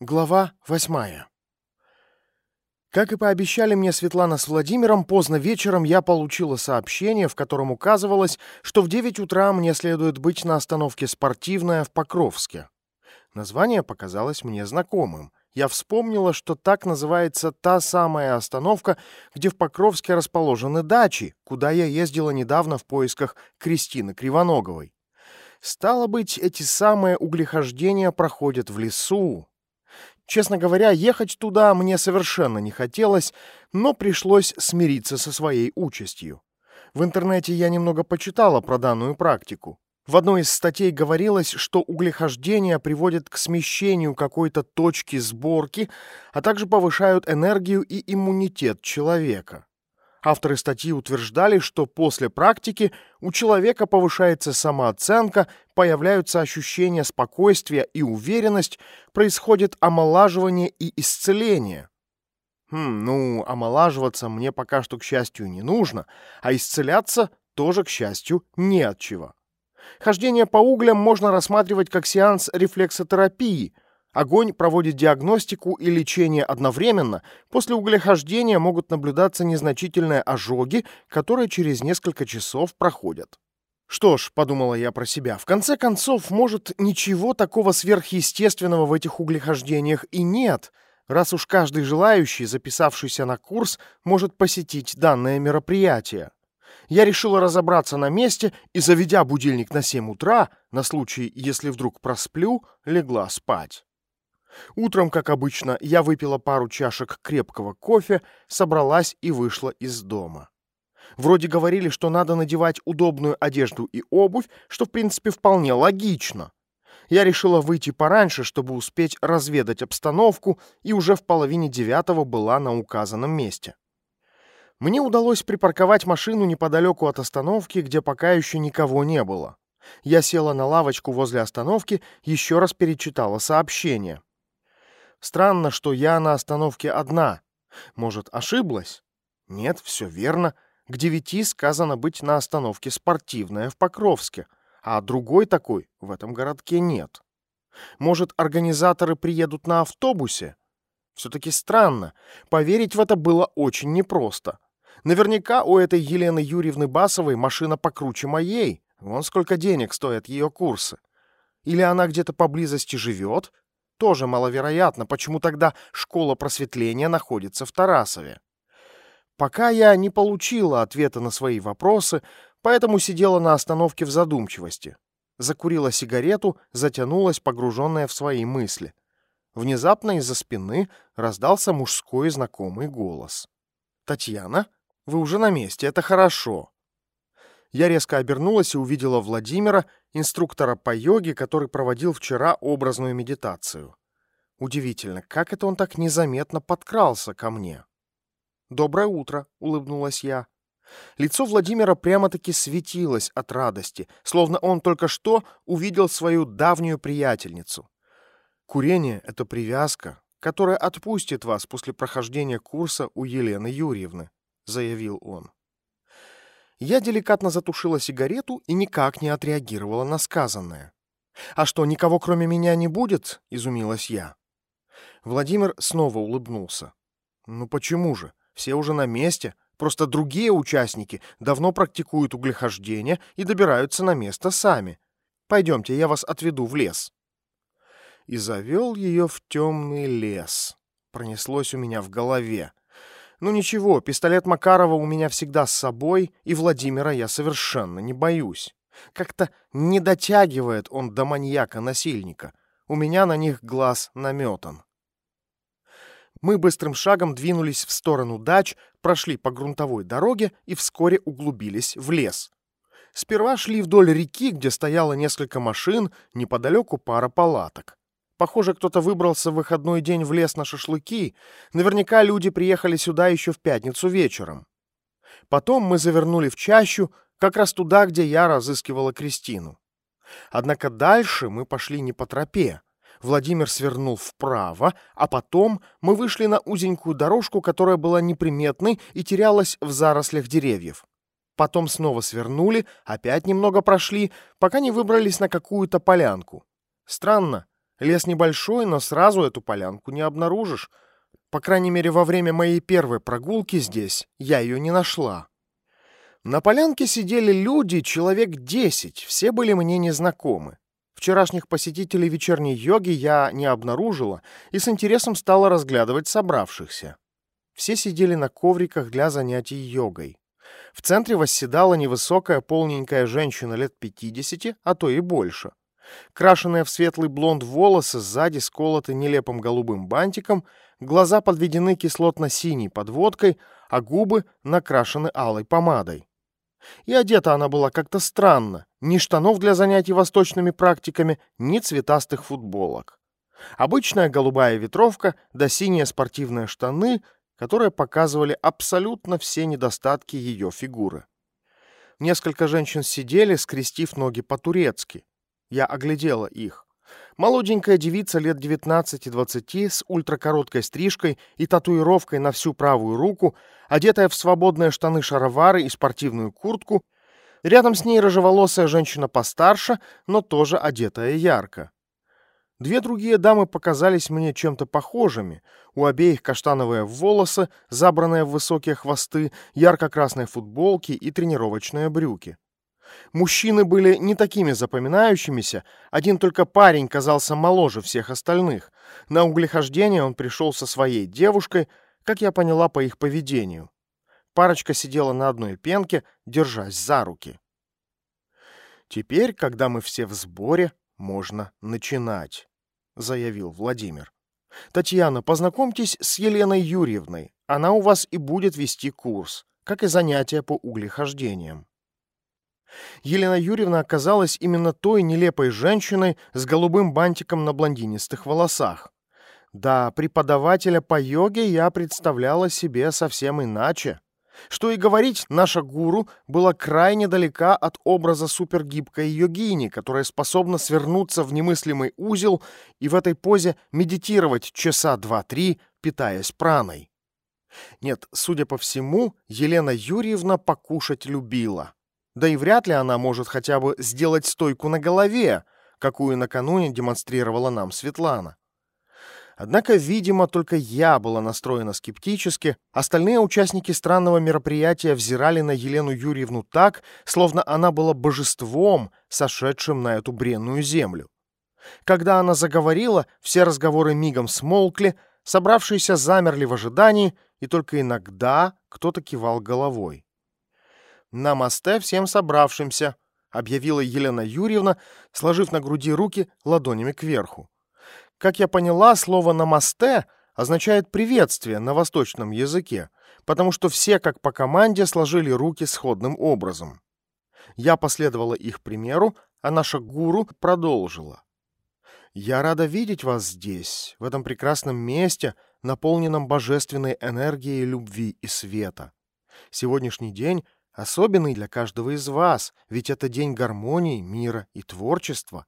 Глава восьмая. Как и пообещали мне Светлана с Владимиром, поздно вечером я получила сообщение, в котором указывалось, что в 9 утра мне следует быть на остановке «Спортивная» в Покровске. Название показалось мне знакомым. Я вспомнила, что так называется та самая остановка, где в Покровске расположены дачи, куда я ездила недавно в поисках Кристины Кривоноговой. Стало быть, эти самые углехождения проходят в лесу, Честно говоря, ехать туда мне совершенно не хотелось, но пришлось смириться со своей участью. В интернете я немного почитала про данную практику. В одной из статей говорилось, что углехождение приводит к смещению какой-то точки сборки, а также повышают энергию и иммунитет человека. Авторы статьи утверждали, что после практики у человека повышается самооценка, появляются ощущения спокойствия и уверенность, происходит омолаживание и исцеление. Хм, ну, омолаживаться мне пока что, к счастью, не нужно, а исцеляться тоже, к счастью, не от чего. Хождение по углям можно рассматривать как сеанс рефлексотерапии – Огонь проводит диагностику и лечение одновременно. После углехождения могут наблюдаться незначительные ожоги, которые через несколько часов проходят. Что ж, подумала я про себя, в конце концов, может, ничего такого сверхъестественного в этих углехождениях и нет, раз уж каждый желающий, записавшийся на курс, может посетить данное мероприятие. Я решила разобраться на месте и, заведя будильник на 7 утра, на случай, если вдруг просплю, легла спать. Утром, как обычно, я выпила пару чашек крепкого кофе, собралась и вышла из дома. Вроде говорили, что надо надевать удобную одежду и обувь, что, в принципе, вполне логично. Я решила выйти пораньше, чтобы успеть разведать обстановку, и уже в половине девятого была на указанном месте. Мне удалось припарковать машину неподалеку от остановки, где пока еще никого не было. Я села на лавочку возле остановки, еще раз перечитала сообщение. Странно, что я на остановке одна. Может, ошиблась? Нет, все верно. К девяти сказано быть на остановке «Спортивная» в Покровске, а другой такой в этом городке нет. Может, организаторы приедут на автобусе? Все-таки странно. Поверить в это было очень непросто. Наверняка у этой Елены Юрьевны Басовой машина покруче моей. Вон сколько денег стоят ее курсы. Или она где-то поблизости живет, тоже маловероятно, почему тогда школа просветления находится в Тарасове. Пока я не получила ответа на свои вопросы, поэтому сидела на остановке в задумчивости. Закурила сигарету, затянулась, погруженная в свои мысли. Внезапно из-за спины раздался мужской знакомый голос. «Татьяна, вы уже на месте, это хорошо». Я резко обернулась и увидела Владимира, инструктора по йоге, который проводил вчера образную медитацию. Удивительно, как это он так незаметно подкрался ко мне? «Доброе утро», — улыбнулась я. Лицо Владимира прямо-таки светилось от радости, словно он только что увидел свою давнюю приятельницу. Курение — это привязка, которая отпустит вас после прохождения курса у Елены Юрьевны, — заявил он. Я деликатно затушила сигарету и никак не отреагировала на сказанное. «А что, никого кроме меня не будет?» — изумилась я. Владимир снова улыбнулся. «Ну почему же? Все уже на месте. Просто другие участники давно практикуют углехождение и добираются на место сами. Пойдемте, я вас отведу в лес». И завел ее в темный лес. Пронеслось у меня в голове. Ну ничего, пистолет Макарова у меня всегда с собой, и Владимира я совершенно не боюсь. Как-то не дотягивает он до маньяка-насильника. У меня на них глаз наметан. Мы быстрым шагом двинулись в сторону дач, прошли по грунтовой дороге и вскоре углубились в лес. Сперва шли вдоль реки, где стояло несколько машин, неподалеку пара палаток. Похоже, кто-то выбрался в выходной день в лес на шашлыки. Наверняка люди приехали сюда еще в пятницу вечером. Потом мы завернули в чащу, как раз туда, где я разыскивала Кристину. Однако дальше мы пошли не по тропе. Владимир свернул вправо, а потом мы вышли на узенькую дорожку, которая была неприметной и терялась в зарослях деревьев. Потом снова свернули, опять немного прошли, пока не выбрались на какую-то полянку. Странно, Лес небольшой, но сразу эту полянку не обнаружишь. По крайней мере, во время моей первой прогулки здесь я ее не нашла. На полянке сидели люди, человек десять, все были мне незнакомы. Вчерашних посетителей вечерней йоги я не обнаружила и с интересом стала разглядывать собравшихся. Все сидели на ковриках для занятий йогой. В центре восседала невысокая полненькая женщина лет 50, а то и больше. Крашенные в светлый блонд волосы сзади сколоты нелепым голубым бантиком, глаза подведены кислотно-синей подводкой, а губы накрашены алой помадой. И одета она была как-то странно. Ни штанов для занятий восточными практиками, ни цветастых футболок. Обычная голубая ветровка да синие спортивные штаны, которые показывали абсолютно все недостатки ее фигуры. Несколько женщин сидели, скрестив ноги по-турецки. Я оглядела их. Молоденькая девица лет 19-20 с ультракороткой стрижкой и татуировкой на всю правую руку, одетая в свободные штаны-шаровары и спортивную куртку, рядом с ней рыжеволосая женщина постарше, но тоже одетая ярко. Две другие дамы показались мне чем-то похожими. У обеих каштановые волосы, забранные в высокие хвосты, ярко-красные футболки и тренировочные брюки. Мужчины были не такими запоминающимися, один только парень казался моложе всех остальных. На углехождение он пришел со своей девушкой, как я поняла по их поведению. Парочка сидела на одной пенке, держась за руки. «Теперь, когда мы все в сборе, можно начинать», — заявил Владимир. «Татьяна, познакомьтесь с Еленой Юрьевной. Она у вас и будет вести курс, как и занятия по углехождениям». Елена Юрьевна оказалась именно той нелепой женщиной с голубым бантиком на блондинистых волосах. Да, преподавателя по йоге я представляла себе совсем иначе. Что и говорить, наша гуру была крайне далека от образа супергибкой йогини, которая способна свернуться в немыслимый узел и в этой позе медитировать часа два-три, питаясь праной. Нет, судя по всему, Елена Юрьевна покушать любила. Да и вряд ли она может хотя бы сделать стойку на голове, какую накануне демонстрировала нам Светлана. Однако, видимо, только я была настроена скептически, остальные участники странного мероприятия взирали на Елену Юрьевну так, словно она была божеством, сошедшим на эту бренную землю. Когда она заговорила, все разговоры мигом смолкли, собравшиеся замерли в ожидании, и только иногда кто-то кивал головой. «Намасте всем собравшимся», — объявила Елена Юрьевна, сложив на груди руки ладонями кверху. Как я поняла, слово «намасте» означает «приветствие» на восточном языке, потому что все, как по команде, сложили руки сходным образом. Я последовала их примеру, а наша гуру продолжила. «Я рада видеть вас здесь, в этом прекрасном месте, наполненном божественной энергией любви и света. Сегодняшний день особенный для каждого из вас, ведь это день гармонии, мира и творчества.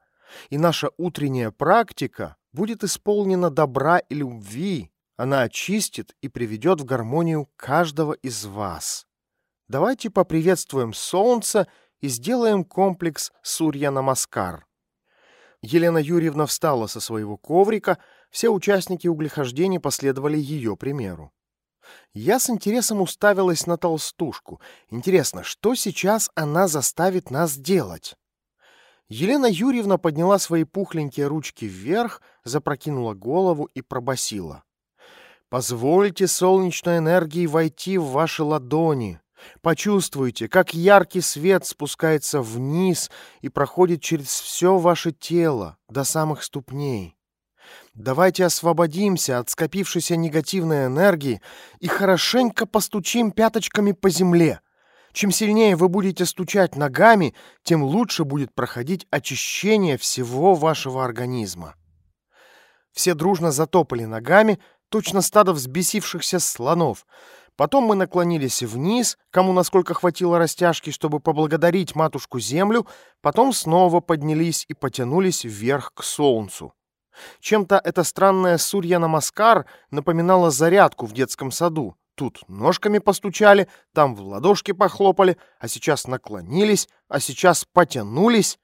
И наша утренняя практика будет исполнена добра и любви. Она очистит и приведет в гармонию каждого из вас. Давайте поприветствуем солнце и сделаем комплекс Сурья-Намаскар. Елена Юрьевна встала со своего коврика, все участники углехождения последовали ее примеру. Я с интересом уставилась на толстушку. Интересно, что сейчас она заставит нас делать? Елена Юрьевна подняла свои пухленькие ручки вверх, запрокинула голову и пробасила. «Позвольте солнечной энергии войти в ваши ладони. Почувствуйте, как яркий свет спускается вниз и проходит через все ваше тело, до самых ступней. Давайте освободимся от скопившейся негативной энергии и хорошенько постучим пяточками по земле. Чем сильнее вы будете стучать ногами, тем лучше будет проходить очищение всего вашего организма. Все дружно затопали ногами, точно стадо взбесившихся слонов. Потом мы наклонились вниз, кому насколько хватило растяжки, чтобы поблагодарить матушку-землю, потом снова поднялись и потянулись вверх к солнцу. Чем-то эта странная Сурья-Намаскар напоминала зарядку в детском саду. Тут ножками постучали, там в ладошки похлопали, а сейчас наклонились, а сейчас потянулись.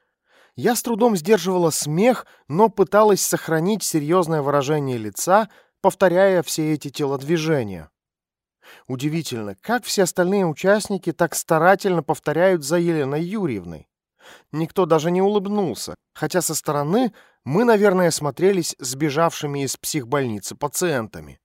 Я с трудом сдерживала смех, но пыталась сохранить серьезное выражение лица, повторяя все эти телодвижения. Удивительно, как все остальные участники так старательно повторяют за Еленой Юрьевной. Никто даже не улыбнулся, хотя со стороны мы, наверное, смотрелись сбежавшими из психбольницы пациентами.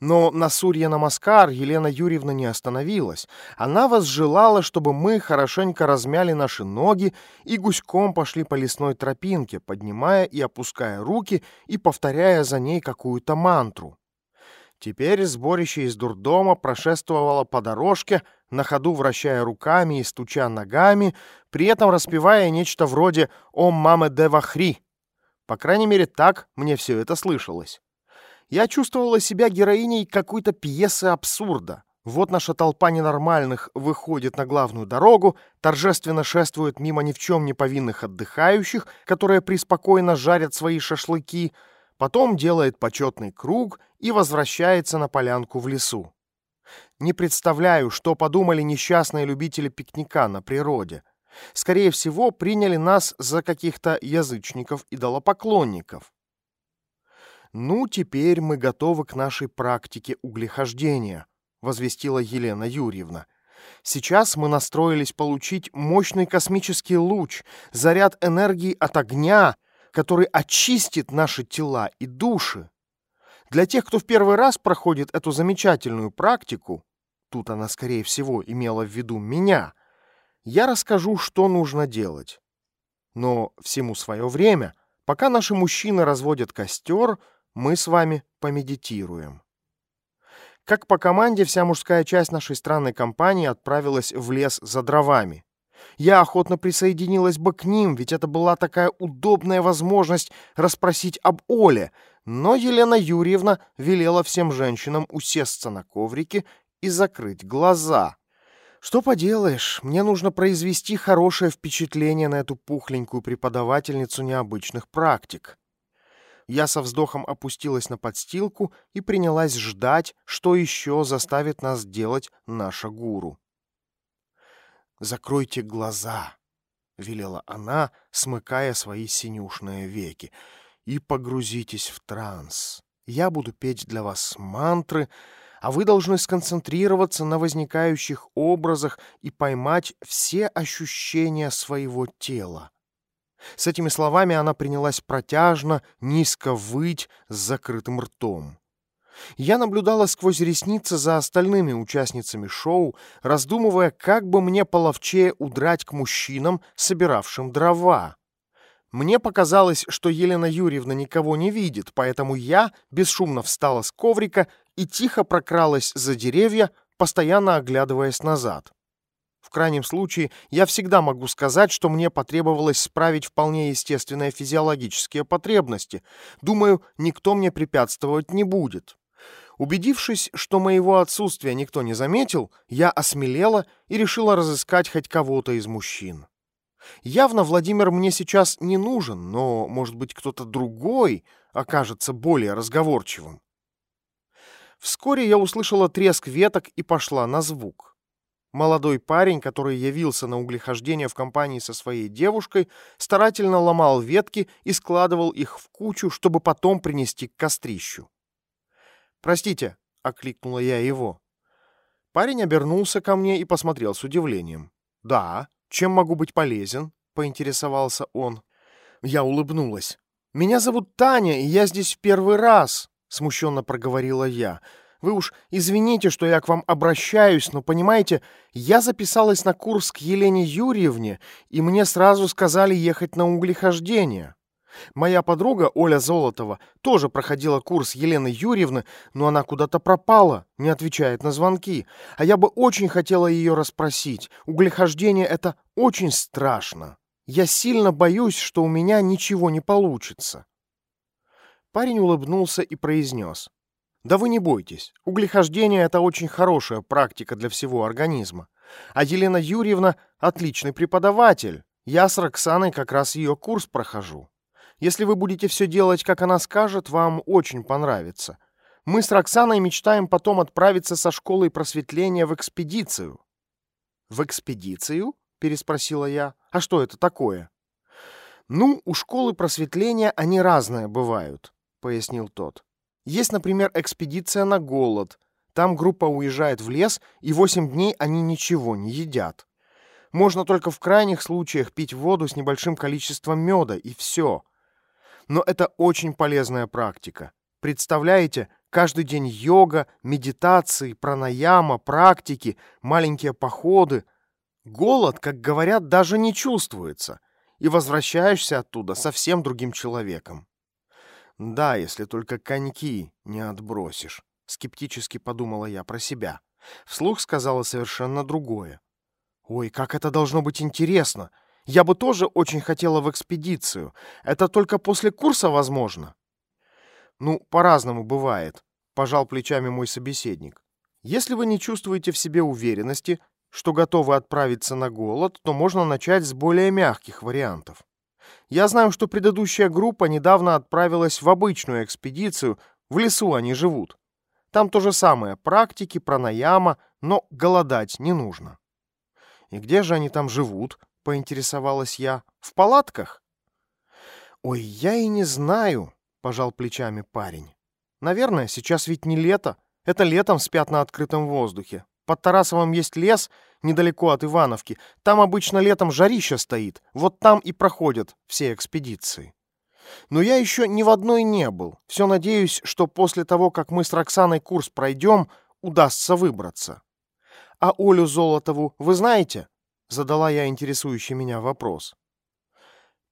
Но на Сурья Намаскар Елена Юрьевна не остановилась. Она возжелала, чтобы мы хорошенько размяли наши ноги и гуськом пошли по лесной тропинке, поднимая и опуская руки и повторяя за ней какую-то мантру. Теперь сборище из дурдома прошествовало по дорожке, на ходу вращая руками и стуча ногами, при этом распевая нечто вроде «О, маме де вахри». По крайней мере, так мне все это слышалось. Я чувствовала себя героиней какой-то пьесы абсурда. Вот наша толпа ненормальных выходит на главную дорогу, торжественно шествует мимо ни в чем не повинных отдыхающих, которые преспокойно жарят свои шашлыки, потом делает почетный круг и возвращается на полянку в лесу. Не представляю, что подумали несчастные любители пикника на природе. Скорее всего, приняли нас за каких-то язычников-идолопоклонников. «Ну, теперь мы готовы к нашей практике углехождения», — возвестила Елена Юрьевна. «Сейчас мы настроились получить мощный космический луч, заряд энергии от огня, который очистит наши тела и души. Для тех, кто в первый раз проходит эту замечательную практику, тут она, скорее всего, имела в виду меня, я расскажу, что нужно делать. Но всему свое время, пока наши мужчины разводят костер, мы с вами помедитируем. Как по команде, вся мужская часть нашей странной компании отправилась в лес за дровами. Я охотно присоединилась бы к ним, ведь это была такая удобная возможность расспросить об Оле, но Елена Юрьевна велела всем женщинам усесться на коврике и закрыть глаза. Что поделаешь, мне нужно произвести хорошее впечатление на эту пухленькую преподавательницу необычных практик. Я со вздохом опустилась на подстилку и принялась ждать, что еще заставит нас делать наша гуру. «Закройте глаза», — велела она, смыкая свои синюшные веки, — «и погрузитесь в транс. Я буду петь для вас мантры, а вы должны сконцентрироваться на возникающих образах и поймать все ощущения своего тела». С этими словами она принялась протяжно, низко выть с закрытым ртом. Я наблюдала сквозь ресницы за остальными участницами шоу, раздумывая, как бы мне половчее удрать к мужчинам, собиравшим дрова. Мне показалось, что Елена Юрьевна никого не видит, поэтому я бесшумно встала с коврика и тихо прокралась за деревья, постоянно оглядываясь назад. В крайнем случае, я всегда могу сказать, что мне потребовалось справить вполне естественные физиологические потребности. Думаю, никто мне препятствовать не будет. Убедившись, что моего отсутствия никто не заметил, я осмелела и решила разыскать хоть кого-то из мужчин. Явно Владимир мне сейчас не нужен, но, может быть, кто-то другой окажется более разговорчивым. Вскоре я услышала треск веток и пошла на звук. Молодой парень, который явился на углехождение в компании со своей девушкой, старательно ломал ветки и складывал их в кучу, чтобы потом принести к кострищу. «Простите», — окликнула я его. Парень обернулся ко мне и посмотрел с удивлением. «Да, чем могу быть полезен?» — поинтересовался он. Я улыбнулась. «Меня зовут Таня, и я здесь в первый раз», — смущенно проговорила я. «Вы уж извините, что я к вам обращаюсь, но, понимаете, я записалась на курс к Елене Юрьевне, и мне сразу сказали ехать на углехождение». Моя подруга Оля Золотова тоже проходила курс Елены Юрьевны, но она куда-то пропала, не отвечает на звонки. А я бы очень хотела ее расспросить. Углехождение — это очень страшно. Я сильно боюсь, что у меня ничего не получится. Парень улыбнулся и произнес. Да вы не бойтесь. Углехождение — это очень хорошая практика для всего организма. А Елена Юрьевна — отличный преподаватель. Я с Роксаной как раз ее курс прохожу. Если вы будете все делать, как она скажет, вам очень понравится. Мы с Роксаной мечтаем потом отправиться со школой просветления в экспедицию». «В экспедицию?» — переспросила я. «А что это такое?» «Ну, у школы просветления они разные бывают», — пояснил тот. «Есть, например, экспедиция на голод. Там группа уезжает в лес, и восемь дней они ничего не едят. Можно только в крайних случаях пить воду с небольшим количеством меда, и все. Но это очень полезная практика. Представляете, каждый день йога, медитации, пранаяма, практики, маленькие походы. Голод, как говорят, даже не чувствуется. И возвращаешься оттуда совсем другим человеком. Да, если только коньки не отбросишь, скептически подумала я про себя. Вслух сказала совершенно другое. Ой, как это должно быть интересно! Я бы тоже очень хотела в экспедицию. Это только после курса возможно. Ну, по-разному бывает, пожал плечами мой собеседник. Если вы не чувствуете в себе уверенности, что готовы отправиться на голод, то можно начать с более мягких вариантов. Я знаю, что предыдущая группа недавно отправилась в обычную экспедицию, в лесу они живут. Там то же самое, практики, пранаяма, но голодать не нужно. «И где же они там живут?» — поинтересовалась я. «В палатках?» «Ой, я и не знаю», — пожал плечами парень. «Наверное, сейчас ведь не лето. Это летом спят на открытом воздухе. Под Тарасовым есть лес, недалеко от Ивановки. Там обычно летом жарища стоит. Вот там и проходят все экспедиции. Но я еще ни в одной не был. Все надеюсь, что после того, как мы с Роксаной курс пройдем, удастся выбраться. «А Олю Золотову вы знаете?» — задала я интересующий меня вопрос.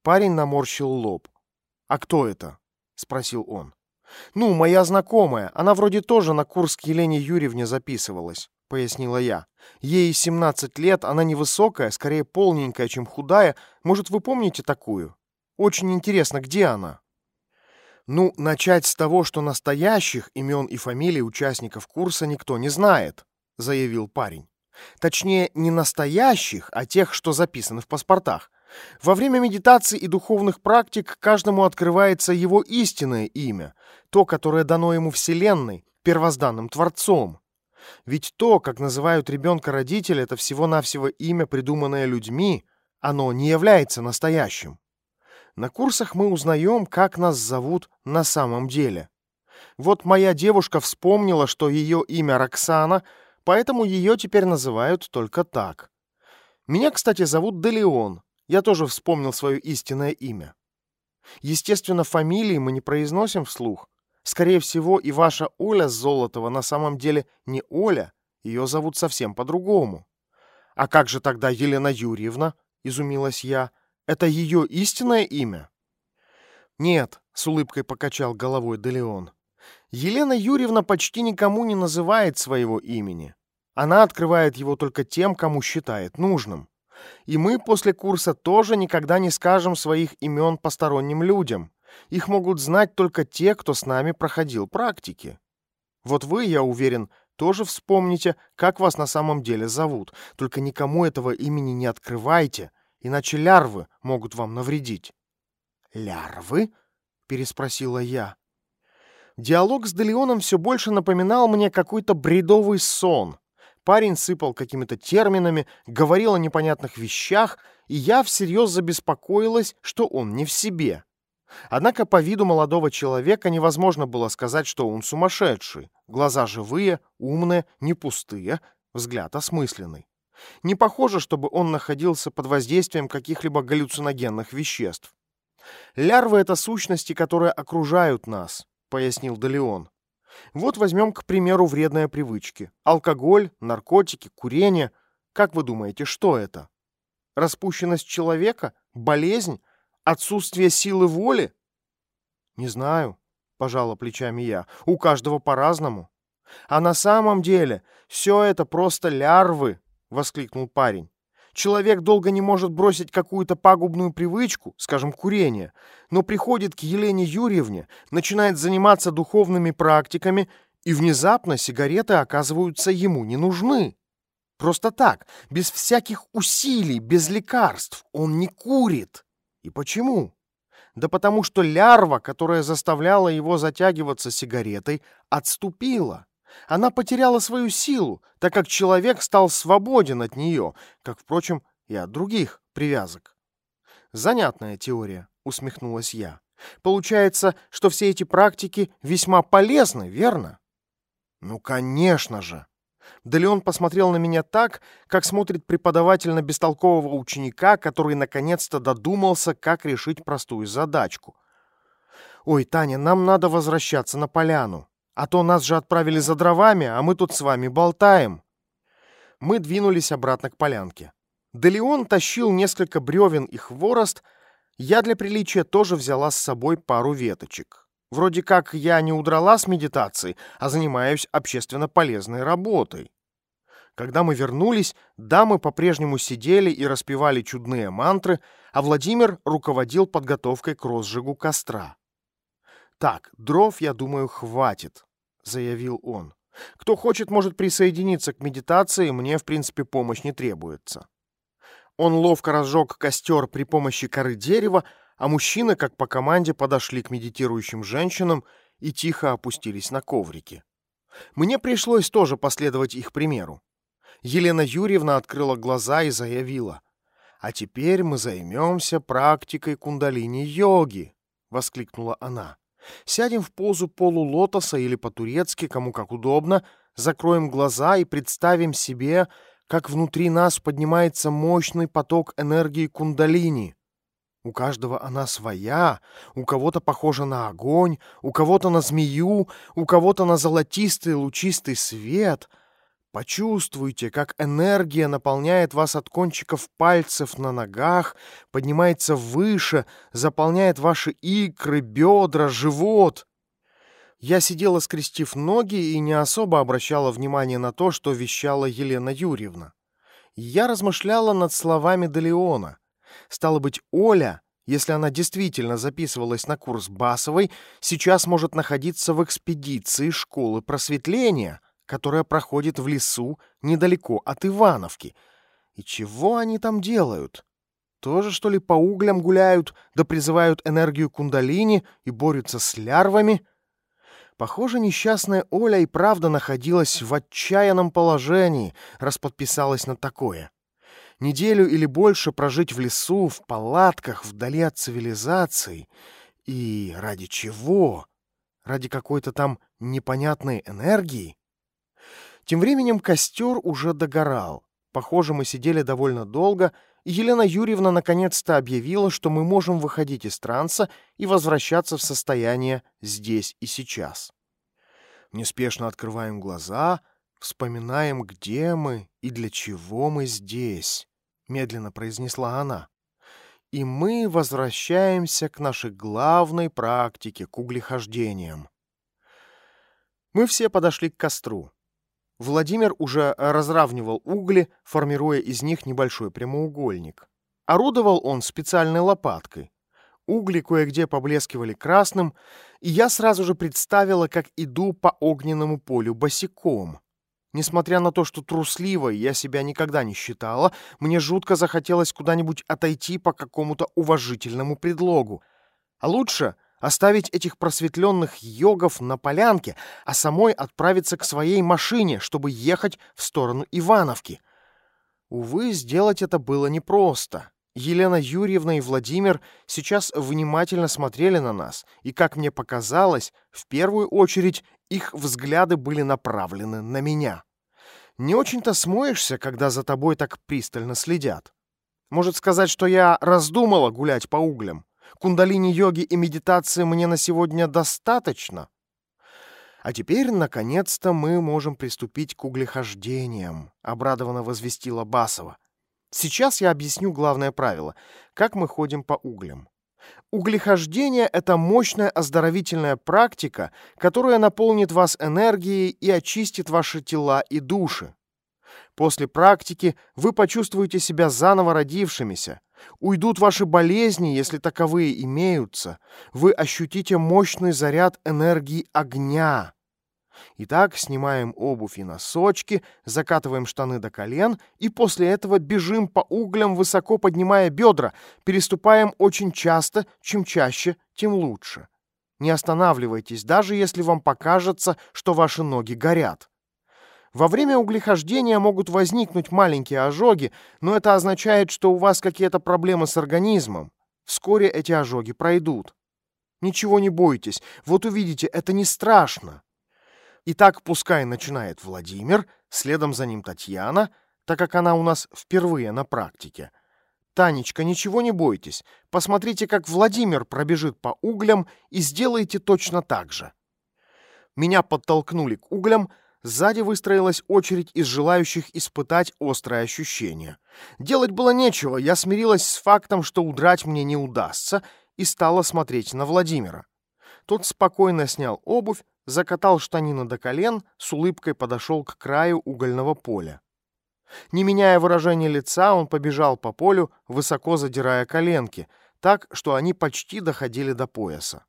Парень наморщил лоб. «А кто это?» — спросил он. «Ну, моя знакомая. Она вроде тоже на курс к Елене Юрьевне записывалась», — пояснила я. «Ей 17 лет, она невысокая, скорее полненькая, чем худая. Может, вы помните такую? Очень интересно, где она?» «Ну, начать с того, что настоящих имен и фамилий участников курса никто не знает», заявил парень. Точнее, не настоящих, а тех, что записаны в паспортах. Во время медитации и духовных практик каждому открывается его истинное имя, то, которое дано ему Вселенной, первозданным Творцом. Ведь то, как называют ребенка родители, это всего-навсего имя, придуманное людьми, оно не является настоящим. На курсах мы узнаем, как нас зовут на самом деле. Вот моя девушка вспомнила, что ее имя Роксана — поэтому ее теперь называют только так. Меня, кстати, зовут Делеон. Я тоже вспомнил свое истинное имя. Естественно, фамилии мы не произносим вслух. Скорее всего, и ваша Оля Золотова на самом деле не Оля, ее зовут совсем по-другому. А как же тогда Елена Юрьевна? Изумилась я. Это ее истинное имя? Нет, с улыбкой покачал головой Делеон. Елена Юрьевна почти никому не называет своего имени. Она открывает его только тем, кому считает нужным. И мы после курса тоже никогда не скажем своих имен посторонним людям. Их могут знать только те, кто с нами проходил практики. Вот вы, я уверен, тоже вспомните, как вас на самом деле зовут. Только никому этого имени не открывайте, иначе лярвы могут вам навредить. «Лярвы?» — переспросила я. Диалог с Делеоном все больше напоминал мне какой-то бредовый сон. Парень сыпал какими-то терминами, говорил о непонятных вещах, и я всерьез забеспокоилась, что он не в себе. Однако по виду молодого человека невозможно было сказать, что он сумасшедший. Глаза живые, умные, не пустые, взгляд осмысленный. Не похоже, чтобы он находился под воздействием каких-либо галлюциногенных веществ. Лярвы — это сущности, которые окружают нас, — пояснил Далеон. Вот возьмем, к примеру, вредные привычки. Алкоголь, наркотики, курение. Как вы думаете, что это? Распущенность человека? Болезнь? Отсутствие силы воли? Не знаю, пожала плечами я. У каждого по-разному. А на самом деле все это просто лярвы, воскликнул парень. Человек долго не может бросить какую-то пагубную привычку, скажем, курение, но приходит к Елене Юрьевне, начинает заниматься духовными практиками, и внезапно сигареты оказываются ему не нужны. Просто так, без всяких усилий, без лекарств, он не курит. И почему? Да потому что лярва, которая заставляла его затягиваться сигаретой, отступила. Она потеряла свою силу, так как человек стал свободен от нее, как, впрочем, и от других привязок. Занятная теория, усмехнулась я. Получается, что все эти практики весьма полезны, верно? Ну, конечно же. Да Леон посмотрел на меня так, как смотрит преподаватель на бестолкового ученика, который наконец-то додумался, как решить простую задачку. «Ой, Таня, нам надо возвращаться на поляну, а то нас же отправили за дровами, а мы тут с вами болтаем». Мы двинулись обратно к полянке. Да Леон тащил несколько бревен и хворост, я для приличия тоже взяла с собой пару веточек. Вроде как я не удрала с медитации, а занимаюсь общественно полезной работой. Когда мы вернулись, дамы по-прежнему сидели и распевали чудные мантры, а Владимир руководил подготовкой к розжигу костра. «Так, дров, я думаю, хватит», — заявил он. «Кто хочет, может присоединиться к медитации, мне, в принципе, помощь не требуется». Он ловко разжег костер при помощи коры дерева, а мужчины, как по команде, подошли к медитирующим женщинам и тихо опустились на коврики. Мне пришлось тоже последовать их примеру. Елена Юрьевна открыла глаза и заявила. «А теперь мы займемся практикой кундалини-йоги», — воскликнула она. «Сядем в позу полулотоса или по-турецки, кому как удобно, закроем глаза и представим себе, как внутри нас поднимается мощный поток энергии кундалини. У каждого она своя, у кого-то похожа на огонь, у кого-то на змею, у кого-то на золотистый лучистый свет. Почувствуйте, как энергия наполняет вас от кончиков пальцев на ногах, поднимается выше, заполняет ваши икры, бедра, живот. Я сидела, скрестив ноги, и не особо обращала внимание на то, что вещала Елена Юрьевна. Я размышляла над словами Делеона — Стало быть, Оля, если она действительно записывалась на курс Басовой, сейчас может находиться в экспедиции школы просветления, которая проходит в лесу недалеко от Ивановки. И чего они там делают? Тоже, что ли, по углям гуляют, да призывают энергию кундалини и борются с лярвами? Похоже, несчастная Оля и правда находилась в отчаянном положении, раз подписалась на такое неделю или больше прожить в лесу, в палатках, вдали от цивилизации. И ради чего? Ради какой-то там непонятной энергии? Тем временем костер уже догорал. Похоже, мы сидели довольно долго, и Елена Юрьевна наконец-то объявила, что мы можем выходить из транса и возвращаться в состояние здесь и сейчас. Неспешно открываем глаза, вспоминаем, где мы и для чего мы здесь медленно произнесла она. И мы возвращаемся к нашей главной практике, к углехождениям. Мы все подошли к костру. Владимир уже разравнивал угли, формируя из них небольшой прямоугольник. Орудовал он специальной лопаткой. Угли кое-где поблескивали красным, и я сразу же представила, как иду по огненному полю босиком. Несмотря на то, что трусливой я себя никогда не считала, мне жутко захотелось куда-нибудь отойти по какому-то уважительному предлогу. А лучше оставить этих просветленных йогов на полянке, а самой отправиться к своей машине, чтобы ехать в сторону Ивановки. Увы, сделать это было непросто. Елена Юрьевна и Владимир сейчас внимательно смотрели на нас, и, как мне показалось, в первую очередь их взгляды были направлены на меня. Не очень-то смоешься, когда за тобой так пристально следят. Может сказать, что я раздумала гулять по углям. Кундалини-йоги и медитации мне на сегодня достаточно. А теперь, наконец-то, мы можем приступить к углехождениям, обрадованно возвестила Басова. Сейчас я объясню главное правило, как мы ходим по углям. Углехождение — это мощная оздоровительная практика, которая наполнит вас энергией и очистит ваши тела и души. После практики вы почувствуете себя заново родившимися. Уйдут ваши болезни, если таковые имеются. Вы ощутите мощный заряд энергии огня. Итак, снимаем обувь и носочки, закатываем штаны до колен и после этого бежим по углям, высоко поднимая бедра, переступаем очень часто, чем чаще, тем лучше. Не останавливайтесь, даже если вам покажется, что ваши ноги горят. Во время углехождения могут возникнуть маленькие ожоги, но это означает, что у вас какие-то проблемы с организмом. Вскоре эти ожоги пройдут. Ничего не бойтесь, вот увидите, это не страшно. Итак, пускай начинает Владимир, следом за ним Татьяна, так как она у нас впервые на практике. Танечка, ничего не бойтесь. Посмотрите, как Владимир пробежит по углям и сделайте точно так же. Меня подтолкнули к углям, сзади выстроилась очередь из желающих испытать острое ощущение. Делать было нечего, я смирилась с фактом, что удрать мне не удастся, и стала смотреть на Владимира. Тот спокойно снял обувь, закатал штанины до колен, с улыбкой подошел к краю угольного поля. Не меняя выражения лица, он побежал по полю, высоко задирая коленки, так, что они почти доходили до пояса.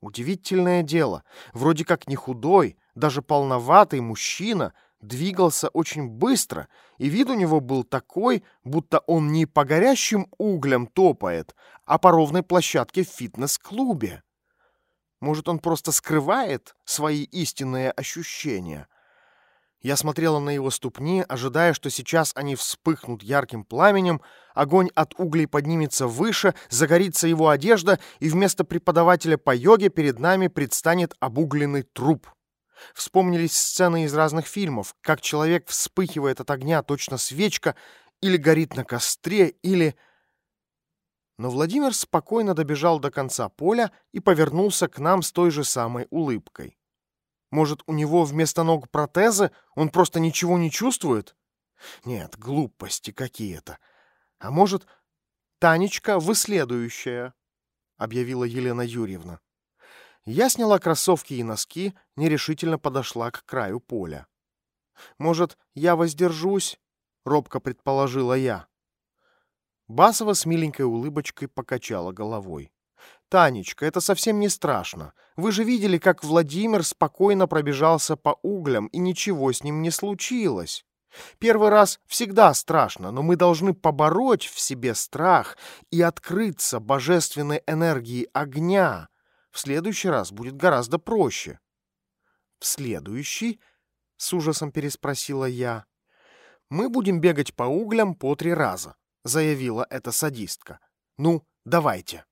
Удивительное дело, вроде как не худой, даже полноватый мужчина двигался очень быстро, и вид у него был такой, будто он не по горящим углям топает, а по ровной площадке в фитнес-клубе. Может, он просто скрывает свои истинные ощущения? Я смотрела на его ступни, ожидая, что сейчас они вспыхнут ярким пламенем, огонь от углей поднимется выше, загорится его одежда, и вместо преподавателя по йоге перед нами предстанет обугленный труп. Вспомнились сцены из разных фильмов, как человек вспыхивает от огня точно свечка, или горит на костре, или... Но Владимир спокойно добежал до конца поля и повернулся к нам с той же самой улыбкой. Может, у него вместо ног протезы, он просто ничего не чувствует? Нет, глупости какие-то. А может, Танечка вы следующая, объявила Елена Юрьевна. Я сняла кроссовки и носки, нерешительно подошла к краю поля. Может, я воздержусь? робко предположила я. Басова с миленькой улыбочкой покачала головой. «Танечка, это совсем не страшно. Вы же видели, как Владимир спокойно пробежался по углям, и ничего с ним не случилось. Первый раз всегда страшно, но мы должны побороть в себе страх и открыться божественной энергии огня. В следующий раз будет гораздо проще». «В следующий?» — с ужасом переспросила я. «Мы будем бегать по углям по три раза. — заявила эта садистка. «Ну, давайте».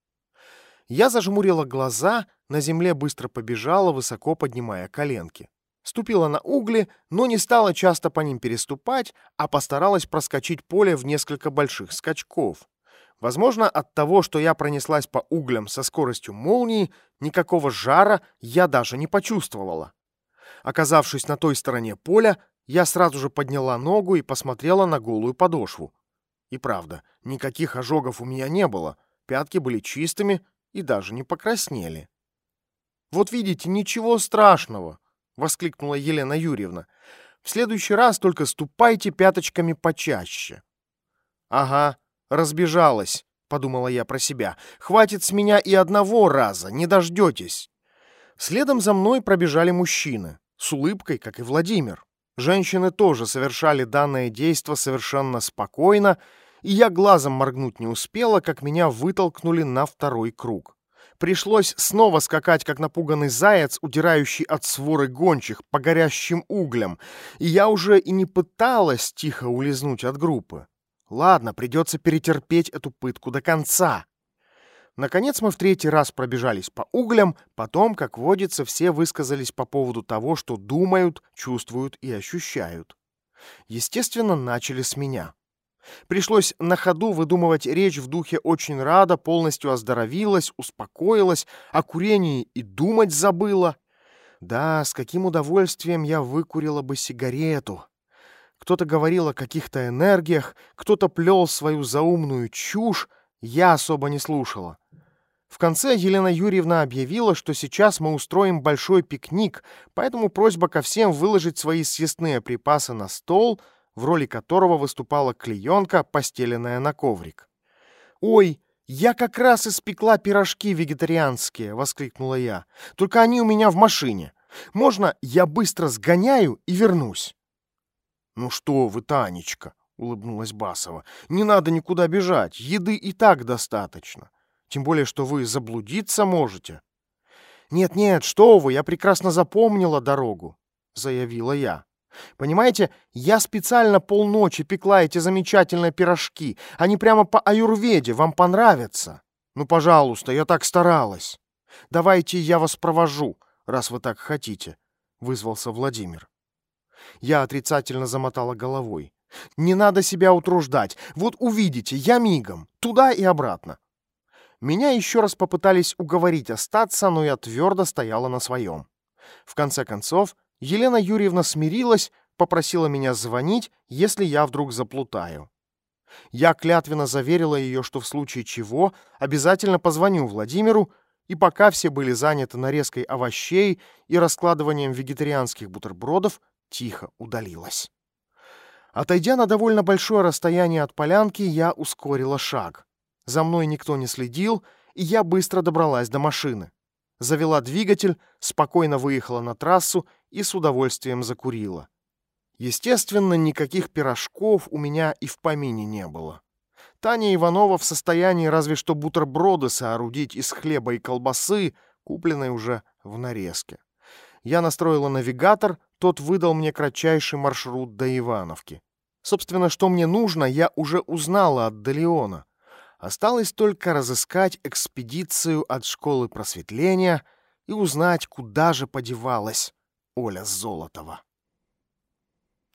Я зажмурила глаза, на земле быстро побежала, высоко поднимая коленки. Ступила на угли, но не стала часто по ним переступать, а постаралась проскочить поле в несколько больших скачков. Возможно, от того, что я пронеслась по углям со скоростью молнии, никакого жара я даже не почувствовала. Оказавшись на той стороне поля, я сразу же подняла ногу и посмотрела на голую подошву. И правда, никаких ожогов у меня не было, пятки были чистыми и даже не покраснели. «Вот видите, ничего страшного!» — воскликнула Елена Юрьевна. «В следующий раз только ступайте пяточками почаще». «Ага, разбежалась», — подумала я про себя. «Хватит с меня и одного раза, не дождетесь». Следом за мной пробежали мужчины, с улыбкой, как и Владимир. Женщины тоже совершали данное действо совершенно спокойно, и я глазом моргнуть не успела, как меня вытолкнули на второй круг. Пришлось снова скакать, как напуганный заяц, удирающий от своры гончих по горящим углям, и я уже и не пыталась тихо улизнуть от группы. Ладно, придется перетерпеть эту пытку до конца. Наконец мы в третий раз пробежались по углям, потом, как водится, все высказались по поводу того, что думают, чувствуют и ощущают. Естественно, начали с меня. Пришлось на ходу выдумывать речь в духе «очень рада», полностью оздоровилась, успокоилась, о курении и думать забыла. Да, с каким удовольствием я выкурила бы сигарету. Кто-то говорил о каких-то энергиях, кто-то плел свою заумную чушь, я особо не слушала. В конце Елена Юрьевна объявила, что сейчас мы устроим большой пикник, поэтому просьба ко всем выложить свои съестные припасы на стол — в роли которого выступала клеенка, постеленная на коврик. «Ой, я как раз испекла пирожки вегетарианские!» — воскликнула я. «Только они у меня в машине. Можно я быстро сгоняю и вернусь?» «Ну что вы, Танечка!» — улыбнулась Басова. «Не надо никуда бежать, еды и так достаточно. Тем более, что вы заблудиться можете». «Нет-нет, что вы, я прекрасно запомнила дорогу», — заявила я. Понимаете, я специально полночи пекла эти замечательные пирожки. Они прямо по аюрведе, вам понравятся. Ну, пожалуйста, я так старалась. Давайте я вас провожу, раз вы так хотите, вызвался Владимир. Я отрицательно замотала головой. Не надо себя утруждать. Вот увидите, я мигом, туда и обратно. Меня еще раз попытались уговорить остаться, но я твердо стояла на своем. В конце концов, Елена Юрьевна смирилась, попросила меня звонить, если я вдруг заплутаю. Я клятвенно заверила ее, что в случае чего обязательно позвоню Владимиру, и пока все были заняты нарезкой овощей и раскладыванием вегетарианских бутербродов, тихо удалилась. Отойдя на довольно большое расстояние от полянки, я ускорила шаг. За мной никто не следил, и я быстро добралась до машины. Завела двигатель, спокойно выехала на трассу и с удовольствием закурила. Естественно, никаких пирожков у меня и в помине не было. Таня Иванова в состоянии разве что бутерброды соорудить из хлеба и колбасы, купленной уже в нарезке. Я настроила навигатор, тот выдал мне кратчайший маршрут до Ивановки. Собственно, что мне нужно, я уже узнала от Далеона. Осталось только разыскать экспедицию от школы просветления и узнать, куда же подевалась Оля Золотова.